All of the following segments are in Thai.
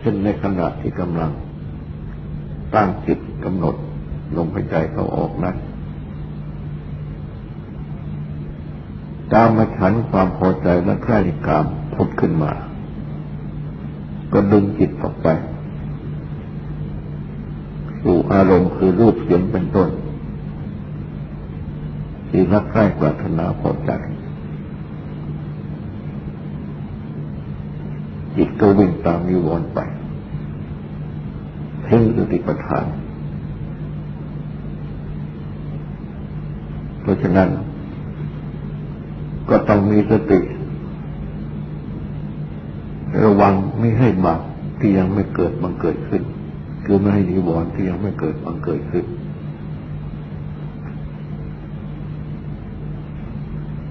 เช่นในขณะที่กำลัง ตั้งจิตกำหนดลมหายใจเข้าออกนั้นตามมาฉันความพอใจและใคร่กามพุดขึ้นมา ก็ดึงจิตออกไป สู่อารมณ์คือรูปเสียงเป็นต้นที่รักใคร่ปรารถนาพอใจ จิตก็วิ่งตามนิวรณ์ไปทิ้งสติปัฏฐาน เพราะฉะนั้น ก็ต้องมีสติ ระวังไม่ให้บาปที่ยังไม่เกิดบังเกิดขึ้น คือไม่ให้นิวรณ์ที่ยังไม่เกิดบังเกิดขึ้น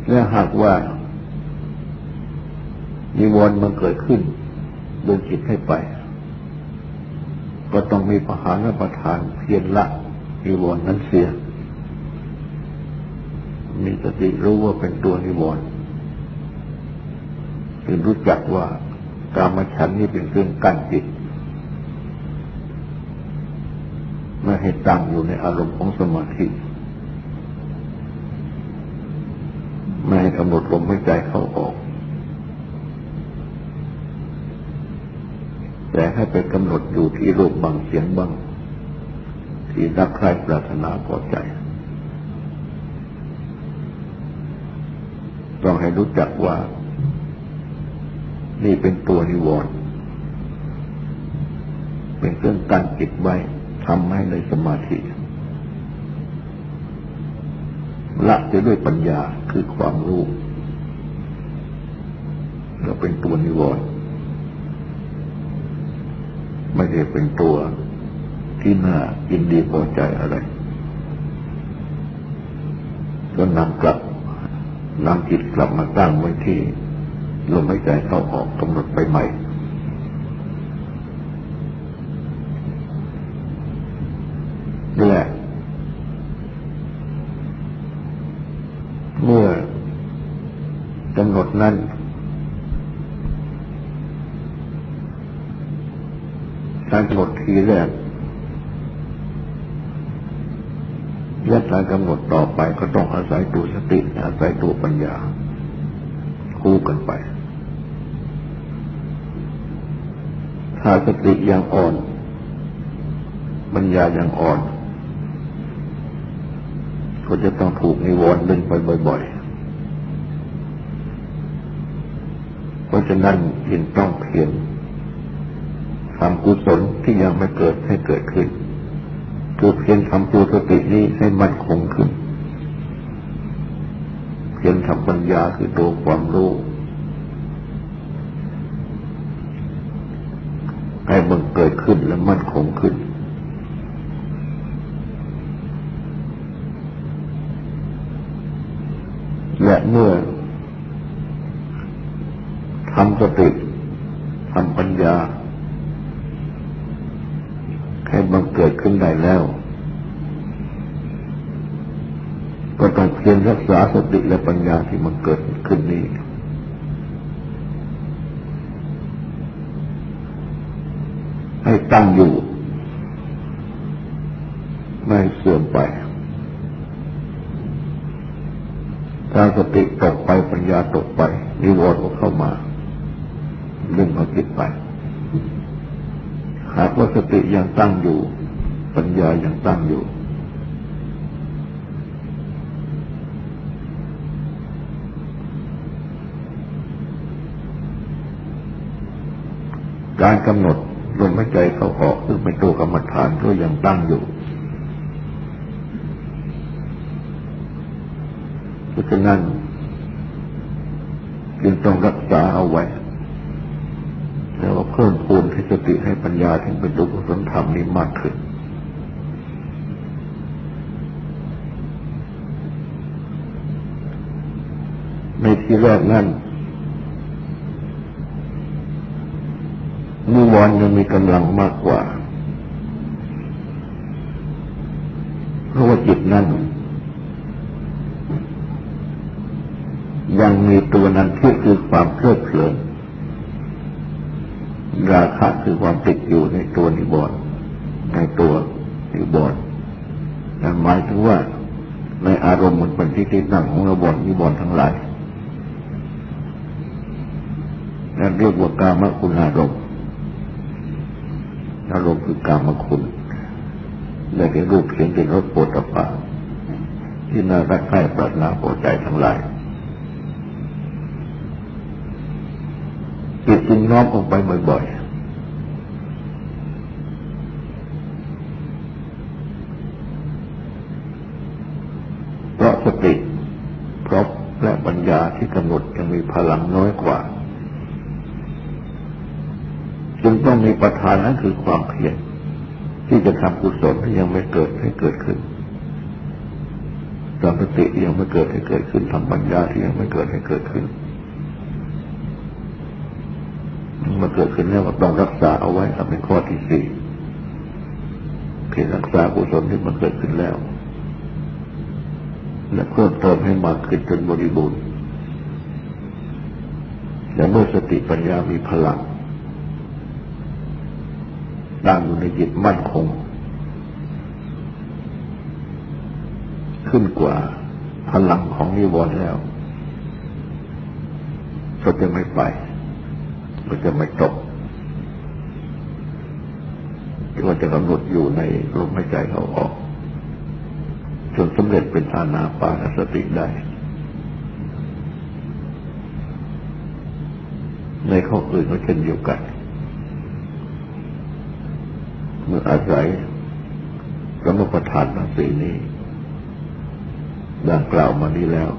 และหากว่า นิวรณ์มันเกิดขึ้นดนจิตให้ไป ก็ต้องมีประหารประทานเพียรละนิวรณ์นั้นเสีย มีสติรู้ว่าเป็นตัวนิวรณ์คือรู้จักว่าการมาฉันนี่เป็นเครื่องกั้นจิตไม่ให้ตั้งอยู่ในอารมณ์ของสมาธิไม่ให้กำหนดลมหายใจเข้าออก แต่ให้ไปกำหนดอยู่ที่รูปบางเสียงบาง ที่รักใคร่ปรารถนาพอใจ ต้องให้รู้จักว่า นี่เป็นตัวนิวรณ์เป็นเครื่องกั้นจิตไว้ทำให้ในสมาธิละจะด้วยปัญญาคือความรู้ก็เป็นตัวนิวรณ์ ไม่ได้เป็นตัวที่น่ายินดีพอใจอะไรก็นำกลับนำจิตกลับมาตั้งไว้ที่ลมหายใจเข้าออกกำหนดไปใหม่และเมื่อกำหนดนั้น ทีแรกและการกำหนดต่อไปก็ต้องอาศัยตัวสติอาศัยตัวปัญญา คู่กันไป ถ้าสติยังอ่อน ปัญญายังอ่อน ก็จะต้องถูกนิวรณ์ดึงไปบ่อย ๆ เพราะฉะนั้นยินต้องเพียร ทำกุศลที่ยังไม่เกิดให้เกิดขึ้นคือเพียงทำตัวสตินี้ให้มั่นคงขึ้น เพียงทำปัญญาคือตัวความรู้ให้มันเกิดขึ้นและมั่นคงขึ้น และเมื่อทำสติทำปัญญาให้บังเกิดขึ้นได้แล้ว ก็ต้องเพียรรักษาสติและปัญญาที่มันเกิดขึ้นนี้ ให้ตั้งอยู่ ไม่เสื่อมไป ถ้าสติตกไปปัญญาตกไป นิวรณ์ก็เข้ามาเรื่องของจิตไป หากว่าสติยังตั้งอยู่ ปัญญายังตั้งอยู่ การกำหนดลมหายใจเข้าออกซึ่งเป็นตัวกรรมฐานก็ยังตั้งอยู่เพราะฉะนั้นจึงต้องรักษาเอาไว้ แล้วก็เพิ่มพูนให้สติให้ปัญญาถึงเป็นรูปสนธรรมนี้มากขึ้นในที่แรกนั้นนิว รยังมีกำลังมากกว่า เพราะว่าจิตนั้น ยังมีตัวนั้นที่คือความเพลิดเพลินราคะคือความติดอยู่ในตัวนิบอนในตัวนิบอนนั่นหมายถึงว่าในอารมณ์มันเป็นที่ติดนั่งของนิบอนนิบอนทั้งหลายนั่นเรียกว่ากามคุณอารมณ์ อารมณ์คือกามคุณได้แก่รูปเสียงกลิ่นรสโผฏฐะที่น่ารักใคร่ปรารถนาพอใจทั้งหลายจิตจึงน้อมออกไปบ่อยๆ เพราะสติเพราะและปัญญาที่กำหนดยังมีพลังน้อยกว่า จึงต้องมี ประธานนั้นคือความเพียรที่จะทำกุศลที่ยังไม่เกิดให้เกิดขึ้นทำสติยังไม่เกิดให้เกิดขึ้นทำปัญญาที่ยังไม่เกิดให้เกิดขึ้นมาเกิดขึ้นแล้วต้องรักษาเอาไว้ทำเป็นข้อที่สี่เพียงรักษากุศลที่มันเกิดขึ้นแล้ว และเพิ่มเติมให้มากขึ้นจนบริบูรณ์และเมื่อสติปัญญามีพลัง ตั้งอยู่ในจิตมั่นคง ขึ้นกว่าพลังของนิวรณ์แล้ว ก็จะไม่ไป ก็จะไม่ตกก็จะกำหนดอยู่ในลมหายใจเขาออก จนสำเร็จเป็นอานาปานสติได้ ในข้ออื่นก็เช่นเดียวกัน เมื่ออาศัยสมประทานมาสีนี้ดังกล่าวมานี้แล้ว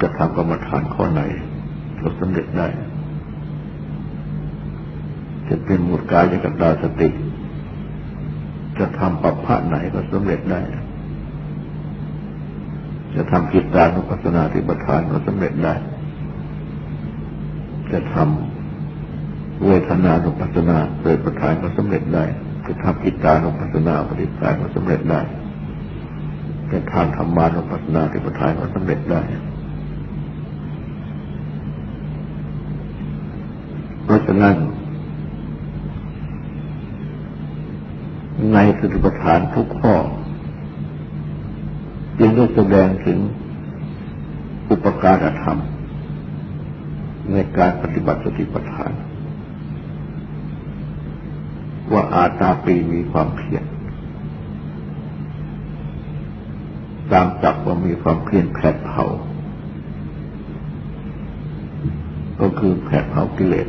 จะทำกรรมฐานข้อไหนก็สำเร็จได้ จะเป็นหมุดกายกับดาสติ จะทำปัปพะไหนก็สำเร็จได้ จะทำกิจตารนุปัสนาธิปทานก็สำเร็จได้ จะทำ เวทนานุปัสนาเปิดประทานก็สำเร็จได้จะทำกิจตานุปัสนาปฏิปทานก็สำเร็จได้จะทำธรรมานุปัสนาธิปทานก็สำเร็จได้ เพราะฉะนั้นในสติปัฏฐานทุกข้อ จึงได้แสดงถึงอุปการธรรม ในการปฏิบัติสติปัฏฐาน ว่าอาตาปีมีความเพียรตามจับว่ามีความเพียรแผดเผา ก็คือแผดเผากิเลส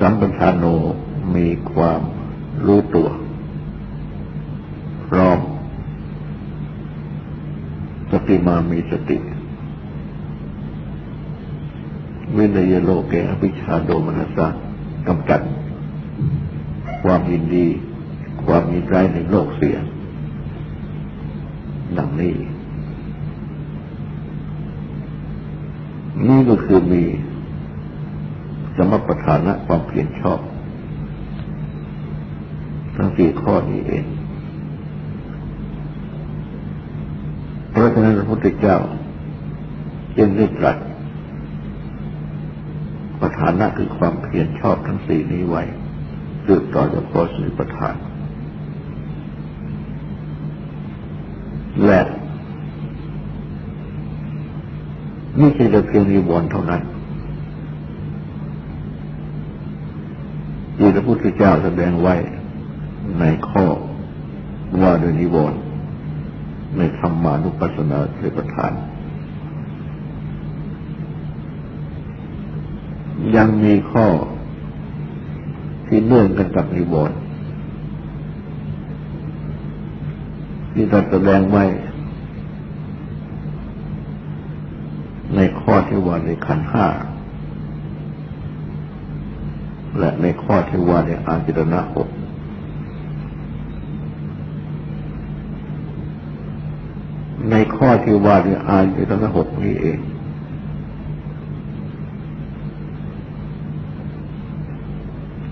สัมปทานโนมีความรู้ตัวพร้อมสติมามีสติ วินัยโลกแกอภิชาโดมนัสะ กำจัด ความยินดี ความมีใจในโลกเสียดังนี้ นี่ก็คือมีสมปทานะความเพียรชอบ ทั้งสี่ข้อนี้เอง เพราะฉะนั้นพระพุทธเจ้า จึงได้ตรัส ประธานะคือความเพียรชอบทั้งสี่นี้ไว้สืบต่อจากข้อสิประธาน และไม่ใช่เพียงนิวรณ์เท่านั้นที่พระพุทธเจ้าแสดงไว้ในข้อว่าโดยนิวรณ์ในธรรมานุปัสสนาเสประทาน ยังมีข้อที่เนื่องกันกับนิวรณ์ที่ตรัสแสดงไว้ในข้อที่ว่าในขันห้าและในข้อที่ว่าในอาจิรณะหกในข้อที่ว่าในอายตนะหกนี้เอง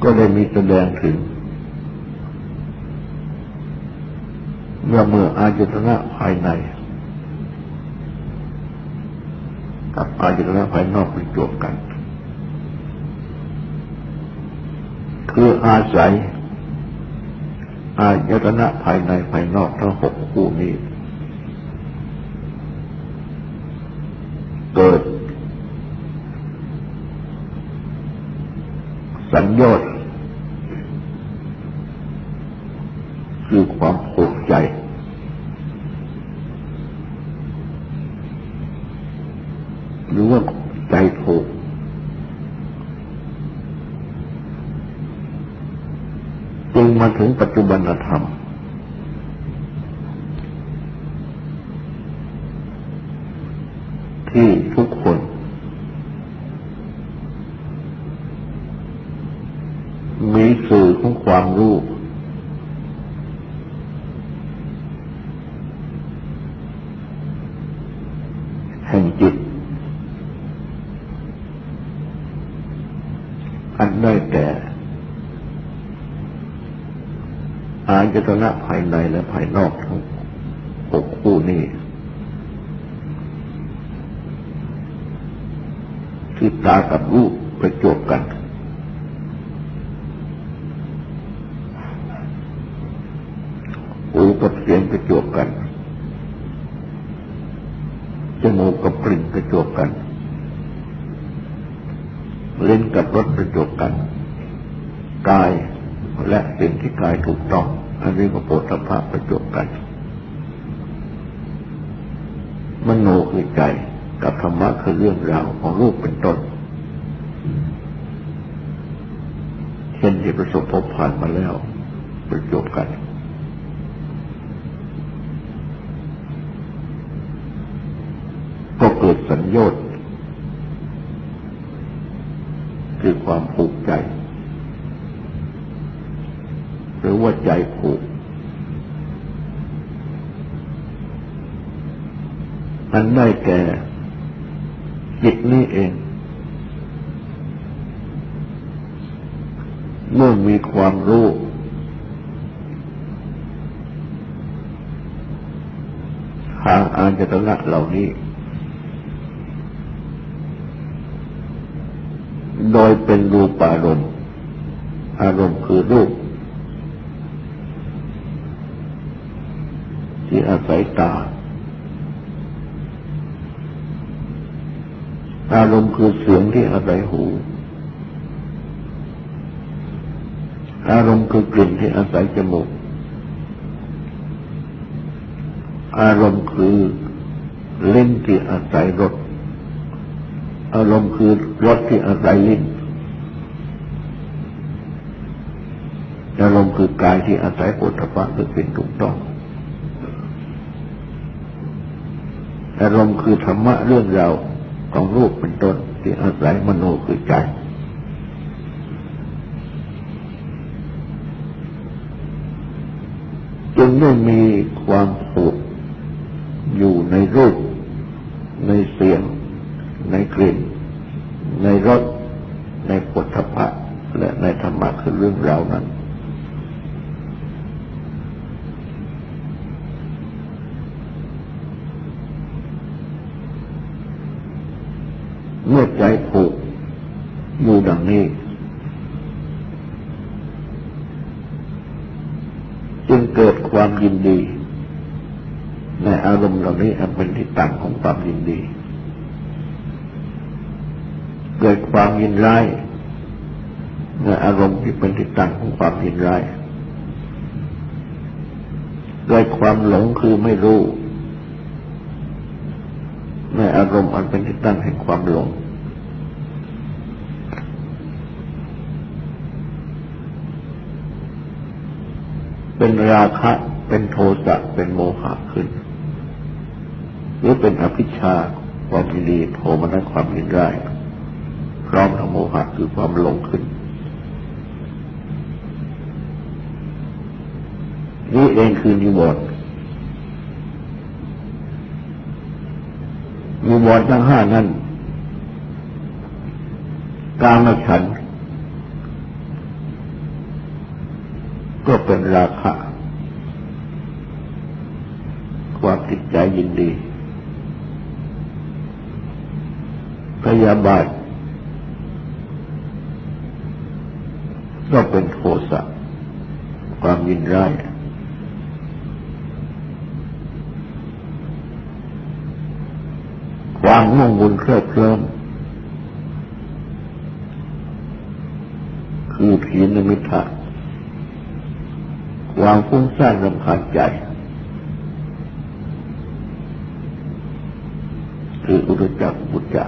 ก็ได้มีแสดงถึง เมื่อเมื่ออายุตนะภายใน กับอายุตนะภายนอกประจบกัน คืออาศัย อายุตนะภายในภายนอกทั้งหกคู่นี้ เกิดสัญญา คือความผูกใจ หรือว่าใจผูกจึงมาถึงปัจจุบันธรรม ที่ทุกคน มีสื่อของความรู้แห่งจิต อันได้แก่ อายตนะภายในและภายนอกทั้งหกคู่นี้ที่ตากับรูปประจบกัน หูกับเสียงประจบกัน จมูกกับกลิ่นประจบกันเลิ้นกับรสประจบกัน กายและสิ่งที่กายถูกต้อง อันนี้ก็โปรตภะประจบกัน มโนคือใจกับธรรมะคือเรื่องราวของรูปเป็นต้นเช่นที่ประสบพบผ่านมาแล้ว ประจบกันก็เกิดสัญญาณคือความผูกใจ หรือว่าใจผูก อันได้แก่ จิตนี้เอง เมื่อมีความรู้ทางอานจตนะเหล่านี้ โดยเป็นรูปอารมณ์ อารมณ์คือรูป ที่อาศัยตา อารมณ์คือเสียงที่อาศัยหู อารมณ์คือกลิ่นที่อาศัยจมูก อารมณ์คือเล่นที่อาศัยรส อารมณ์คือรสที่อาศัยลิ้นอารมณ์คือกายที่อาศัยปุถะคือเป็นถูกต้อง อารมณ์คือธรรมะเรื่องราวของรูปเป็นต้นที่อาศัยมโนคือใจจึงไม่มีความผูกอยู่ในรูป ในเสียงในกลิ่น ในรส ในปุถะและในธรรมะคือเรื่องราวนั้น เมื่อใจผูกอยู่ดังนี้ จึงเกิดความยินดี ในอารมณ์ เหล่านี้อันเป็นที่ตั้งของความยินดี เกิดความยินร้ายในอารมณ์ที่เป็นที่ตั้งของความยินร้ายเกิดความหลงคือไม่รู้ ในอารมณ์อันเป็นที่ตั้งแห่งความหลง เป็นราคะ เป็นโทสะ เป็นโมหะขึ้น หรือเป็นอภิชาความยินดีโทมนัสความยินร้ายร้อมทั้งโมหะคือความหลงขึ้น นี่เองคือนิวรณ์นิวรณ์ทั้งห้านั้นกามฉัน ก็เป็นราคะ ความติดใจยินดี พยาบาท ก็เป็นโทสะความยินร้ายความง่วงวุ่นเคลิบเคลิ้มคือผีนมิทะความฟุ้งซ่านรำคาญใจ คืออุตจักบุจจะ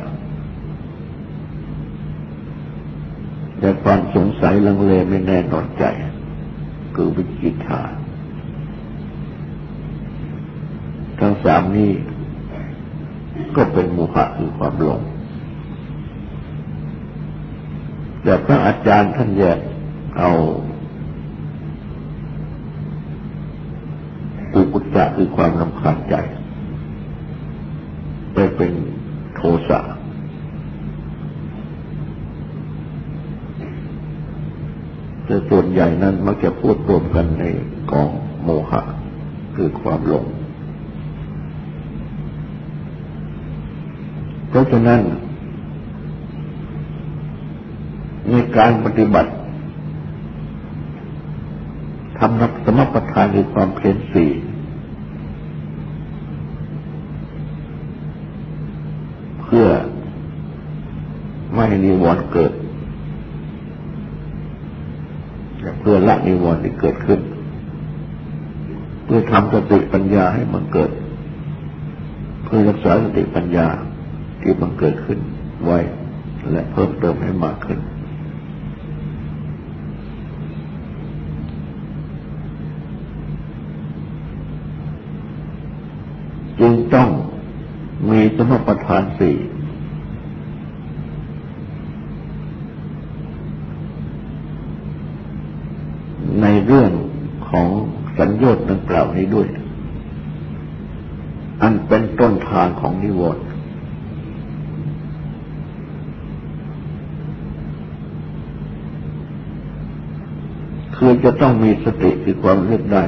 แต่ความสงสัยลังเลไม่แน่นอนใจ คือวิจิตาทั้งสามนี้ก็เป็นมุขะคือความหลง แต่พระอาจารย์ท่านแยกเอาอุกุจจะคือความรำคาญใจ ไปเป็นโทสะ แต่ส่วนใหญ่นั้นมักจะพูดรวมกันในกองโมหะ คือความหลง เพราะฉะนั้น ในการปฏิบัติทำนักสมประทานในความเพียรสี่เพื่อไม่ให้นิวรณ์เกิดเพื่อละนิวรณ์ที่เกิดขึ้น เพื่อทำสติปัญญาให้มันเกิด เพื่อรักษาสติปัญญาที่มันเกิดขึ้นไว้ และเพิ่มเติมให้มากขึ้นจึงต้องมีสมประทานสี่ใน เรื่องของสัญญาณดังกล่าวนี้ด้วย อันเป็นต้นทางของนิวรณ์คือจะต้องมีสติคือความเลือกได้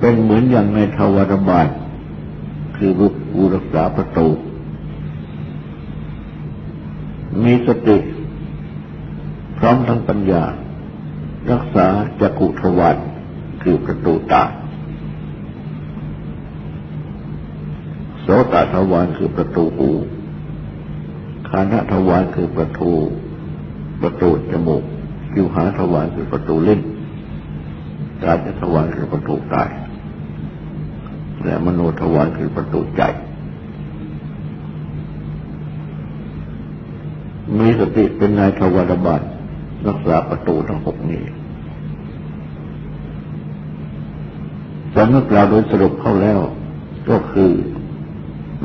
เป็นเหมือนอย่างในทวารบาลคือรูรักษาประตู มีสติ พร้อมทั้งปัญญา รักษาจักุทวารคือประตูตาโสตทวารคือประตูหูคานทวารคือประตู ประตูจมูกคิวหาทวารคือประตูลิ้นกายทวารคือประตูกายและมโนทวารคือประตูใจ มีสติเป็นนายทวารบาลรักษาประตูทั้งหกนี้แต่เมื่อกล่าโดยสรุปเข้าแล้ว ก็คือ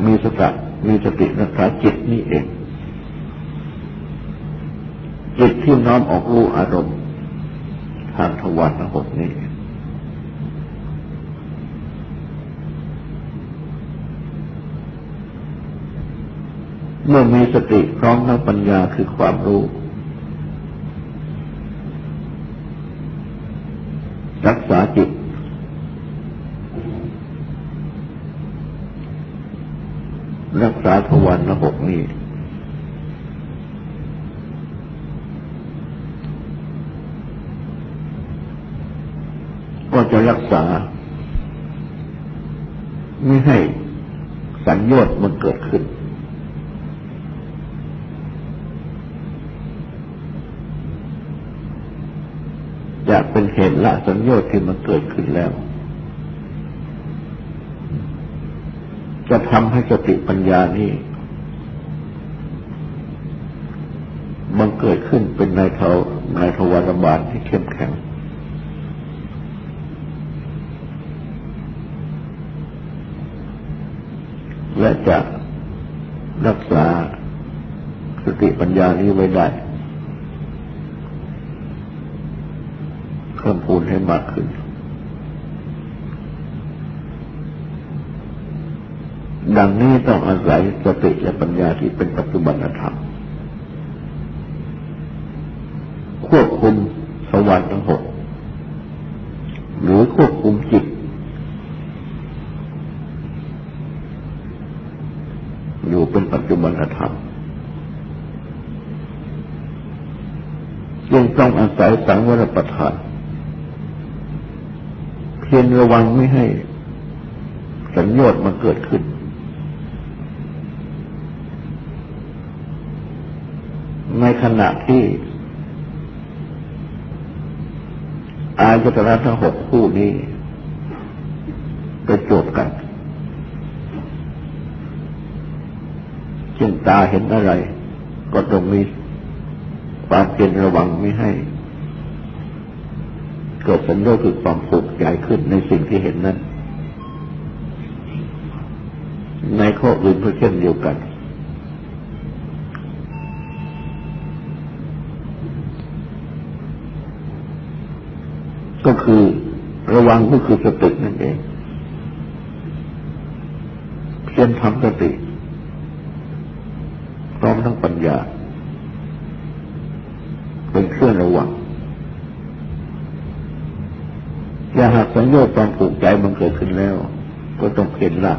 มีสติมีสติรักษาจิตนี่เอง จิตที่น้อมออกรู้อารมณ์ทางทวารทั้งหกนี้เเมื่อมีสติพร้อมทั้งปัญญาคือความรู้รักษาจิต รักษาทวารระบบนี้ ก็จะรักษา ไม่ให้สัญญาณมันเกิดขึ้น จะเป็นเหตุละสัญญาที่มันเกิดขึ้นแล้ว จะทำให้สติปัญญานี้มันเกิดขึ้นเป็นในเทาในทวารบาลที่เข้มแข็ง และจะรักษาสติปัญญานี้ไว้ได้ พูนให้มากขึ้น ดังนี้ต้องอาศัยสติและปัญญาที่เป็นปัจจุบันธรรม ควบคุมสวรรค์ทั้งหกหรือควบคุมจิต อยู่เป็นปัจจุบันธรรมยังต้องอาศัยสังวรประทาน เพียรระวังไม่ให้สัญญาณมาเกิดขึ้น ในขณะที่ อายตนะทั้งหกคู่นี้ไปจบกันเช่นตาเห็นอะไร ก็ต้องมีความเป็นระวังไม่ให้ เกิดสัญญาคือความผูกใจขึ้นในสิ่งที่เห็นนั้น ในข้ออื่นก็เช่นเดียวกัน ก็คือระวังก็คือสตินั่นเองเพียรทำสติพร้อมทั้งปัญญา เป็นเครื่องระวัง อย่าหากสัญญาความผูกใจมันเกิดขึ้นแล้ว ก็ต้องเพียรละ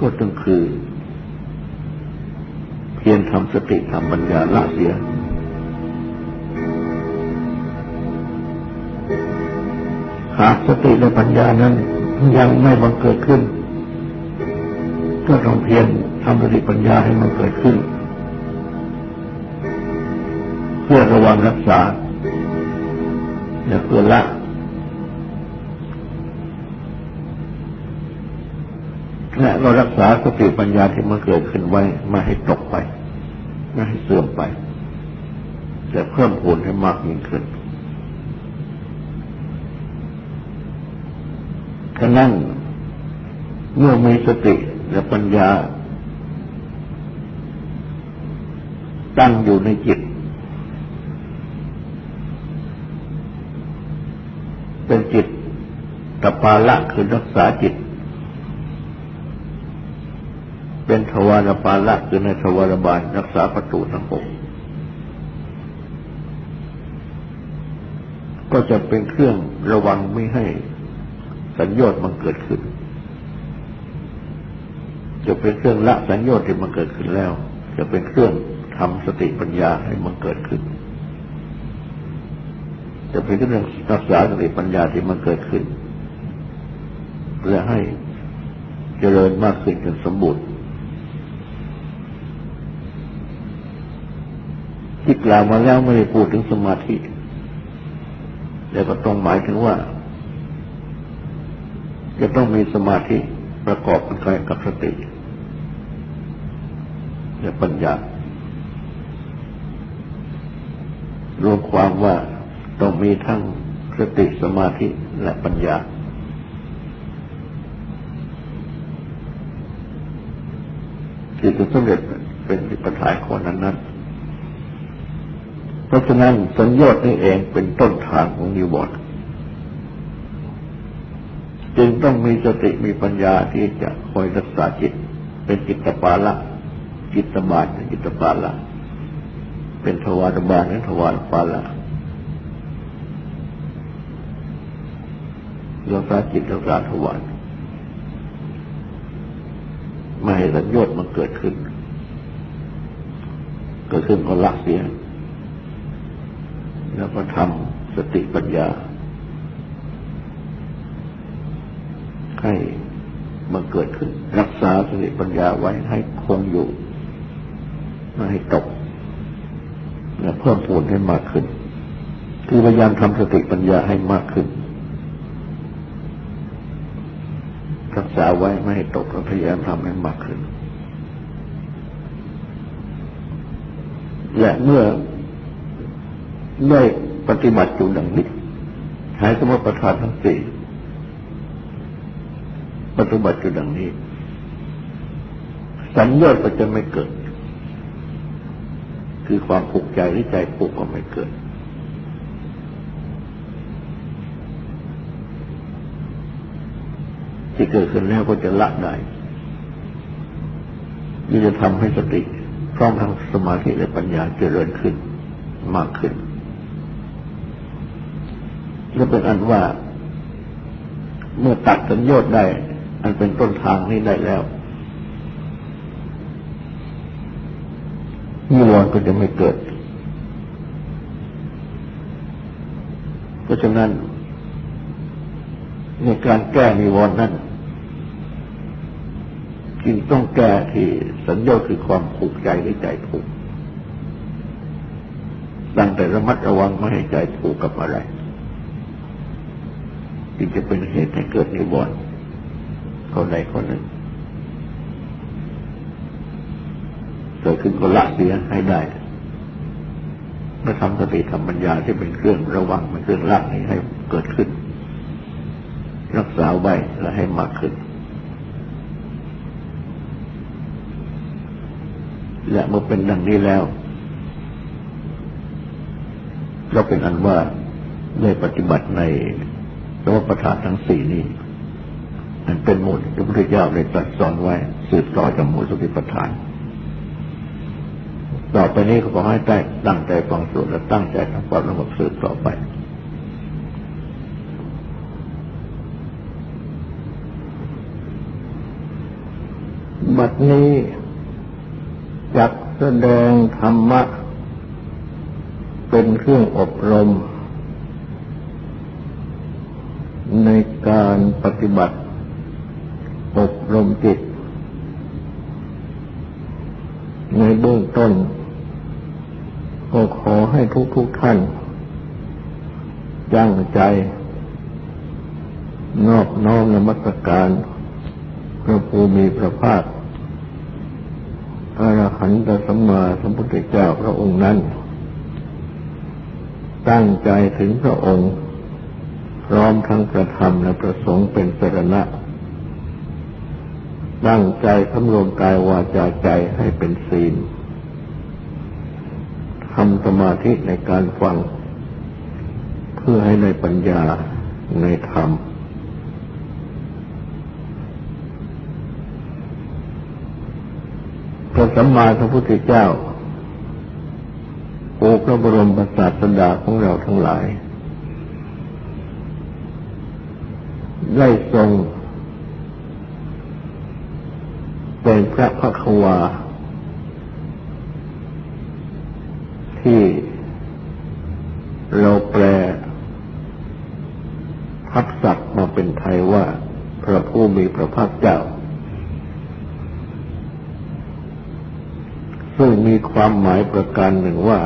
ก็ต้องคือ เพียรทำสติทำปัญญาละเสียหากสติและปัญญานั้นยังไม่บังเกิดขึ้น ก็ต้องเพียรทำสติปัญญาให้มันเกิดขึ้น เพื่อระวังรักษาและเพื่อละ และเรารักษาสติปัญญาที่มันเกิดขึ้นไว้ไม่ให้ตกไป ไม่ให้เสื่อมไป แต่เพิ่มพูนให้มากยิ่งขึ้นฉะนั้นเมื่อมีสติและปัญญา ตั้งอยู่ในจิต เป็นจิตตปาละคือรักษาจิต เป็นทวารปาละคือในทวารบาลรักษาประตูทั้งหกก็จะเป็นเครื่องระวังไม่ให้สัญญาณมันเกิดขึ้น จะเป็นเครื่องละสัญญาณที่มันเกิดขึ้นแล้ว จะเป็นเครื่องทำสติปัญญาให้มันเกิดขึ้น จะเป็นเรื่องรักษาสติปัญญาที่มันเกิดขึ้นเพื่อให้เจริญมากขึ้นจนสมบูรณ์ ที่กล่าวมาแล้วไม่ได้พูดถึงสมาธิ แต่ก็ต้องหมายถึงว่า จะต้องมีสมาธิประกอบกันกับสติและปัญญารวมความว่าต้องมีทั้งสติสมาธิและปัญญา ที่จะสำเร็จเป็นปัญหาคนนั้นนั้น เพราะฉะนั้นสัญญาณนี่เองเป็นต้นทางของนิวรณ์จึงต้องมีสติมีปัญญาที่จะคอยรักษาจิต เป็นจิตตปาละจิตบาลจิตปาละเป็นทวารบาลและทวารปาละรักษาจิตรักษาทวารไม่ให้สัญญาณมันเกิดขึ้น เกิดขึ้นก็ละเสีย แล้วก็ทำสติปัญญา ให้มันเกิดขึ้น รักษาสติปัญญาไว้ให้คงอยู่ไม่ให้ตกและเพิ่มพูนให้มากขึ้น คือพยายามทำสติปัญญาให้มากขึ้น รักษาไว้ไม่ให้ตกและพยายามทำให้มากขึ้น และเมื่อ ได้ปฏิบัติอยู่ดังนี้หายสมประทานทั้งสี่ปฏิบัติอยู่ดังนี้ สัญญาก็จะไม่เกิด คือความผูกใจหรือใจผูกก็ไม่เกิด ที่เกิดขึ้นแล้วก็จะละได้นี่จะทำให้สติพร้อมทั้งสมาธิและปัญญาเจริญขึ้นมากขึ้น และเป็นอันว่า เมื่อตัดสัญญาได้ อันเป็นต้นทางนี้ได้แล้วนิวรณ์ก็จะไม่เกิด เพราะฉะนั้น ในการแก้นิวรณ์นั้นจึงต้องแก้ที่สัญญาคือความผูกใจหรือใจผูกตั้งแต่ระมัดระวังไม่ให้ใจผูกกับอะไร จึงจะเป็นเหตุให้เกิดนิวรณ์คนใดคนหนึ่งเกิดขึ้นก็ละเสียให้ได้เมื่อทำสติทำปัญญาที่เป็นเครื่องระวังเป็นเครื่องละนี้ให้เกิดขึ้น รักษาไว้และให้มากขึ้น และเมื่อเป็นดังนี้แล้วก็เป็นอันว่าได้ปฏิบัติใน สมประทานทั้งสี่นี้มันเป็นหมดที่พระพุทธเจ้าได้ตรัสสอนไว้ สืบต่อจากหมดสติปัฏฐาน ต่อไปนี้ก็ขอให้ได้ตั้งใจฟังสวดและตั้งใจทำความระบบสืบต่อไปบัดนี้จักแสดงธรรมะเป็นเครื่องอบรม ในการปฏิบัติ อบรมจิต ในเบื้องต้น ก็ขอให้ทุกทุกท่านยั้งใจ นอบน้อมนมัสการพระภูมิพระภาคอรหันตสัมมาสัมพุทธเจ้าพระองค์นั้น ตั้งใจถึงพระองค์ พร้อมทั้งกระทำและประสงค์เป็นสรณะตั้งใจคำรวมกายวาจาใจให้เป็นศีลทำสมาธิในการฟัง เพื่อให้ในปัญญาในธรรม พระสัมมาสัมพุทธเจ้าโอพระบรมศาสดาของเราทั้งหลาย ได้ทรง เป็นพระพักวา ที่เราแปลพักศักมาเป็นไทยว่า พระผู้มีพระภาคเจ้า ซึ่งมีความหมายประการหนึ่งว่า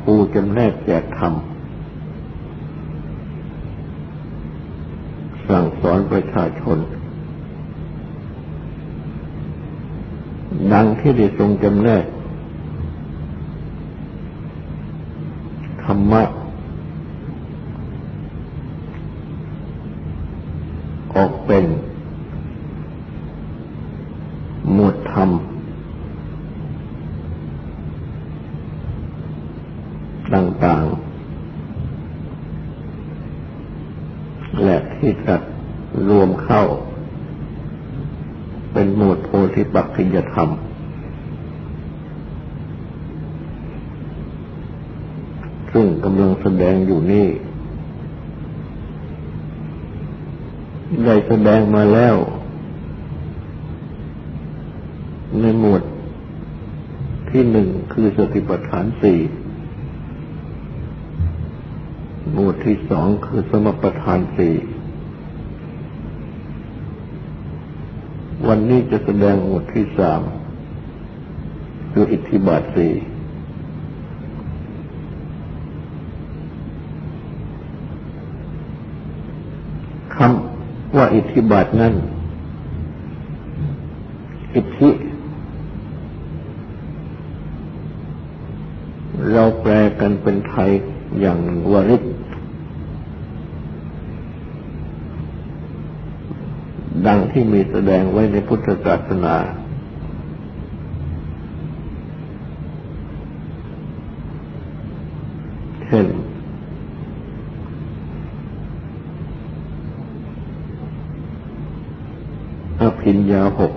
ผู้จำแนกแจกธรรม สั่งสอนประชาชน ดังที่ได้ทรงจำแนกธรรมะออกเป็นหมวดธรรมต่างๆ และที่จัดรวมเข้า เป็นหมวดโพธิ ปักขิยธรรม ซึ่งกำลังแสดงอยู่นี่ ได้แสดงมาแล้ว ในหมวดที่หนึ่งคือสติปัฏฐานสี่หมวดที่สองคือสมประทานสี่ วันนี้จะแสดงหมวดที่สามคืออิทธิบาทสี่คำว่าอิทธิบาทนั้น อิทธิ เราแปลกันเป็นไทยอย่างวริศ ดังที่มีแสดงไว้ในพุทธศาสนา เช่น อภิญญาหก